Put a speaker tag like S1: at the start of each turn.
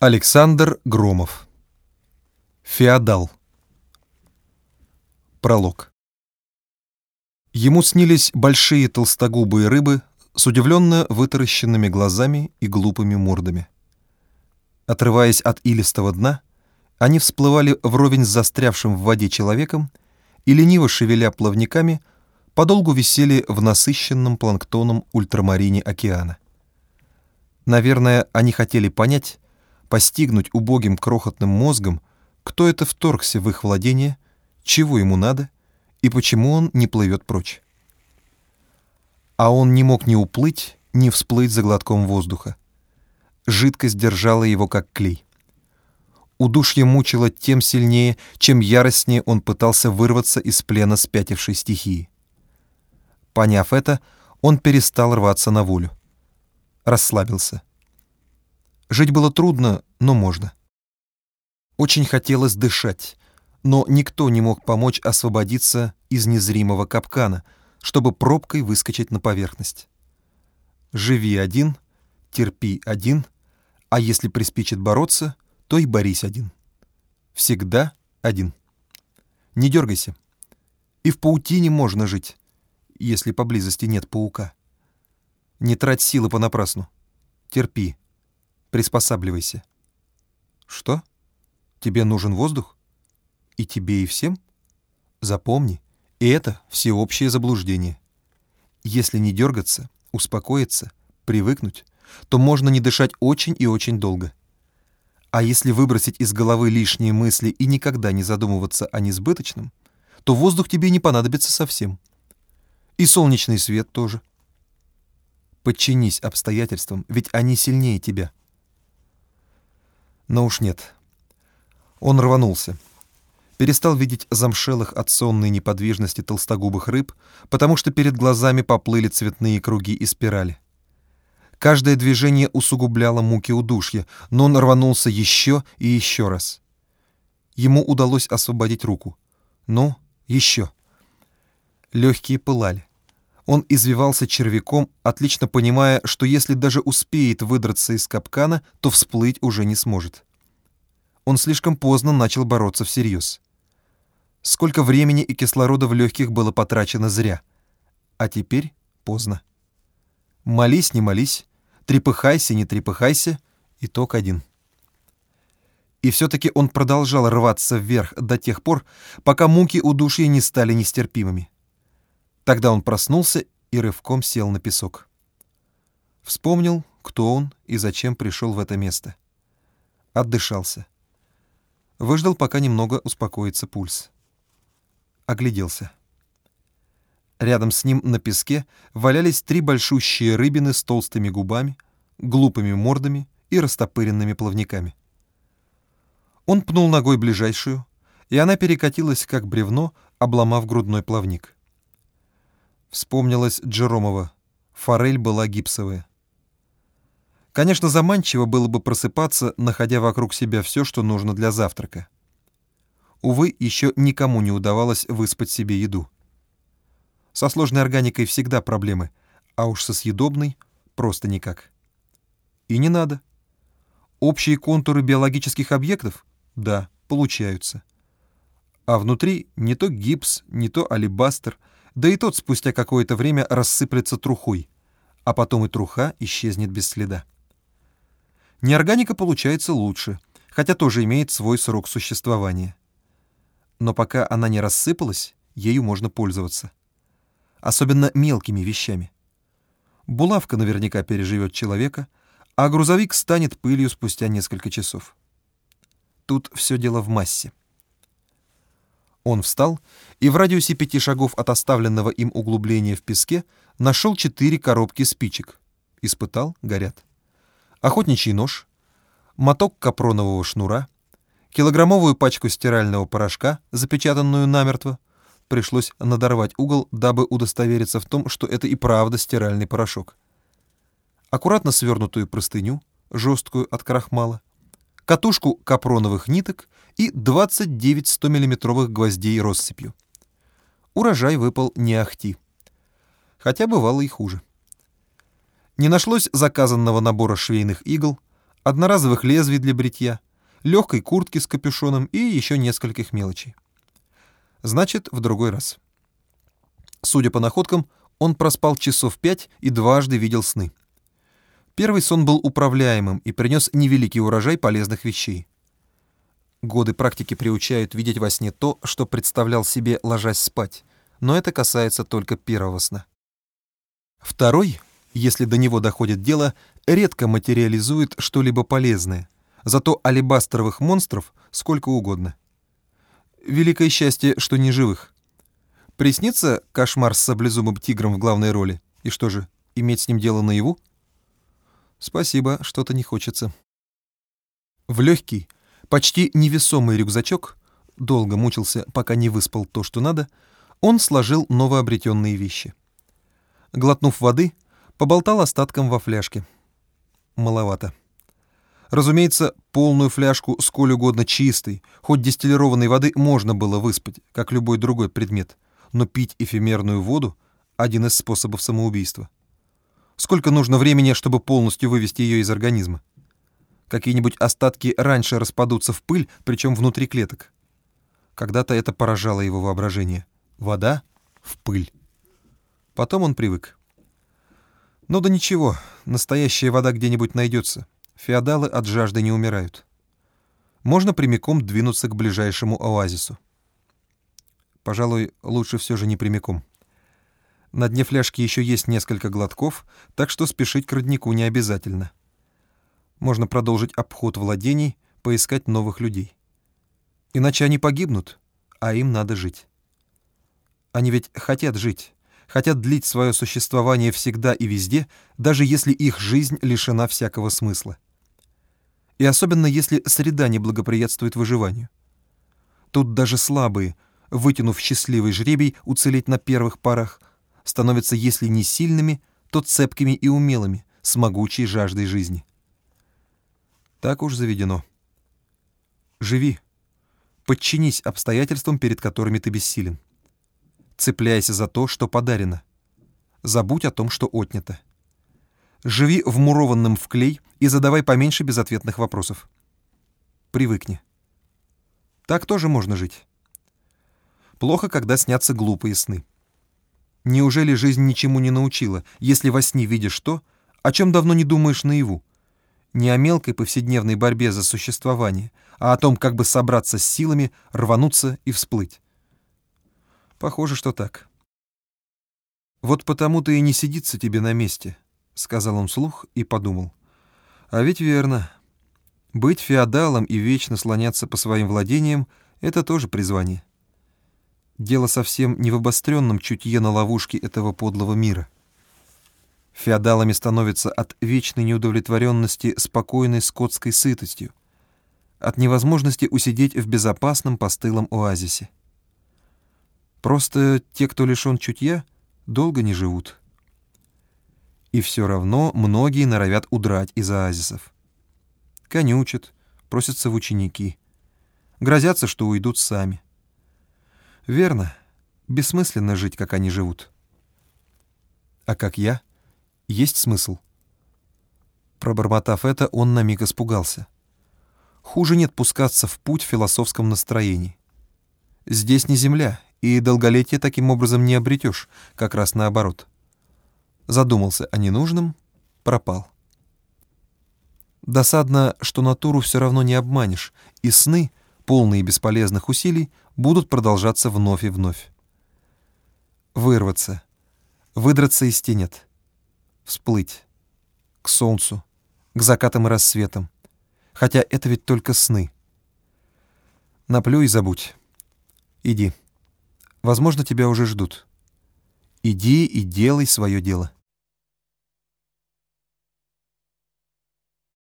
S1: Александр Громов. Феодал. Пролог. Ему снились большие толстогубые рыбы с удивленно вытаращенными глазами и глупыми мордами. Отрываясь от илистого дна, они всплывали вровень с застрявшим в воде человеком и, лениво шевеля плавниками, подолгу висели в насыщенном планктоном ультрамарине океана. Наверное, они хотели понять, постигнуть убогим крохотным мозгом, кто это вторгся в их владение, чего ему надо и почему он не плывет прочь. А он не мог ни уплыть, ни всплыть за глотком воздуха. Жидкость держала его как клей. Удушье мучило тем сильнее, чем яростнее он пытался вырваться из плена спятившей стихии. Поняв это, он перестал рваться на волю. Расслабился. Жить было трудно, но можно. Очень хотелось дышать, но никто не мог помочь освободиться из незримого капкана, чтобы пробкой выскочить на поверхность. Живи один, терпи один, а если приспичит бороться, то и борись один. Всегда один. Не дергайся. И в паутине можно жить, если поблизости нет паука. Не трать силы понапрасну. Терпи, приспосабливайся. Что? Тебе нужен воздух? И тебе, и всем? Запомни, и это всеобщее заблуждение. Если не дергаться, успокоиться, привыкнуть, то можно не дышать очень и очень долго. А если выбросить из головы лишние мысли и никогда не задумываться о несбыточном, то воздух тебе не понадобится совсем. И солнечный свет тоже. Подчинись обстоятельствам, ведь они сильнее тебя. Но уж нет. Он рванулся. Перестал видеть замшелых от сонной неподвижности толстогубых рыб, потому что перед глазами поплыли цветные круги и спирали. Каждое движение усугубляло муки удушья, но он рванулся еще и еще раз. Ему удалось освободить руку. Ну, еще. Легкие пылали. Он извивался червяком, отлично понимая, что если даже успеет выдраться из капкана, то всплыть уже не сможет. Он слишком поздно начал бороться всерьез. Сколько времени и кислорода в легких было потрачено зря. А теперь поздно. Молись, не молись, трепыхайся, не трепыхайся, итог один. И все-таки он продолжал рваться вверх до тех пор, пока муки удушья не стали нестерпимыми. Тогда он проснулся и рывком сел на песок. Вспомнил, кто он и зачем пришел в это место. Отдышался. Выждал, пока немного успокоится пульс. Огляделся. Рядом с ним на песке валялись три большущие рыбины с толстыми губами, глупыми мордами и растопыренными плавниками. Он пнул ногой ближайшую, и она перекатилась, как бревно, обломав грудной плавник. Вспомнилась Джеромова. Форель была гипсовая. Конечно, заманчиво было бы просыпаться, находя вокруг себя все, что нужно для завтрака. Увы, еще никому не удавалось выспать себе еду. Со сложной органикой всегда проблемы, а уж со съедобной просто никак. И не надо. Общие контуры биологических объектов? Да, получаются. А внутри не то гипс, не то алебастер, да и тот спустя какое-то время рассыплется трухой, а потом и труха исчезнет без следа. Неорганика получается лучше, хотя тоже имеет свой срок существования. Но пока она не рассыпалась, ею можно пользоваться. Особенно мелкими вещами. Булавка наверняка переживет человека, а грузовик станет пылью спустя несколько часов. Тут все дело в массе. Он встал и в радиусе пяти шагов от оставленного им углубления в песке нашел четыре коробки спичек. Испытал, горят. Охотничий нож, моток капронового шнура, килограммовую пачку стирального порошка, запечатанную намертво. Пришлось надорвать угол, дабы удостовериться в том, что это и правда стиральный порошок. Аккуратно свернутую простыню, жесткую от крахмала, катушку капроновых ниток и 29 100-миллиметровых гвоздей россыпью. Урожай выпал не ахти. Хотя бывало и хуже. Не нашлось заказанного набора швейных игл, одноразовых лезвий для бритья, легкой куртки с капюшоном и еще нескольких мелочей. Значит, в другой раз. Судя по находкам, он проспал часов пять и дважды видел сны. Первый сон был управляемым и принес невеликий урожай полезных вещей. Годы практики приучают видеть во сне то, что представлял себе, ложась спать, но это касается только первого сна. Второй, если до него доходит дело, редко материализует что-либо полезное, зато алебастровых монстров сколько угодно. Великое счастье, что не живых. Приснится кошмар с саблезумым тигром в главной роли, и что же, иметь с ним дело наяву? Спасибо, что-то не хочется. В легкий, почти невесомый рюкзачок, долго мучился, пока не выспал то, что надо, он сложил новообретенные вещи. Глотнув воды, поболтал остатком во фляжке. Маловато. Разумеется, полную фляжку сколь угодно чистой, хоть дистиллированной воды можно было выспать, как любой другой предмет, но пить эфемерную воду — один из способов самоубийства. Сколько нужно времени, чтобы полностью вывести ее из организма? Какие-нибудь остатки раньше распадутся в пыль, причем внутри клеток. Когда-то это поражало его воображение. Вода в пыль. Потом он привык. Ну да ничего, настоящая вода где-нибудь найдется. Феодалы от жажды не умирают. Можно прямиком двинуться к ближайшему оазису. Пожалуй, лучше все же не прямиком. На дне фляжки еще есть несколько глотков, так что спешить к роднику не обязательно. Можно продолжить обход владений, поискать новых людей. Иначе они погибнут, а им надо жить. Они ведь хотят жить, хотят длить свое существование всегда и везде, даже если их жизнь лишена всякого смысла. И особенно если среда не благоприятствует выживанию. Тут даже слабые, вытянув счастливый жребий уцелеть на первых парах, становятся, если не сильными, то цепкими и умелыми, с могучей жаждой жизни. Так уж заведено. Живи. Подчинись обстоятельствам, перед которыми ты бессилен. Цепляйся за то, что подарено. Забудь о том, что отнято. Живи вмурованным в клей и задавай поменьше безответных вопросов. Привыкни. Так тоже можно жить. Плохо, когда снятся глупые сны. Неужели жизнь ничему не научила, если во сне видишь то, о чем давно не думаешь наяву? Не о мелкой повседневной борьбе за существование, а о том, как бы собраться с силами, рвануться и всплыть. Похоже, что так. «Вот потому-то и не сидится тебе на месте», — сказал он вслух и подумал. «А ведь верно. Быть феодалом и вечно слоняться по своим владениям — это тоже призвание. Дело совсем не в обостренном чутье на ловушке этого подлого мира. Феодалами становятся от вечной неудовлетворенности спокойной скотской сытостью, от невозможности усидеть в безопасном постылом оазисе. Просто те, кто лишен чутья, долго не живут. И все равно многие норовят удрать из оазисов. Конючат, просятся в ученики. Грозятся, что уйдут сами. Верно. Бессмысленно жить, как они живут. А как я? Есть смысл. Пробормотав это, он на миг испугался. Хуже нет пускаться в путь в философском настроении. Здесь не земля, и долголетие таким образом не обретешь, как раз наоборот. Задумался о ненужном, пропал. Досадно, что натуру все равно не обманешь, и сны, полные бесполезных усилий, будут продолжаться вновь и вновь. Вырваться, выдраться из тенет, всплыть к солнцу, к закатам и рассветам, хотя это ведь только сны. Наплюй и забудь. Иди. Возможно, тебя уже ждут. Иди и делай свое дело.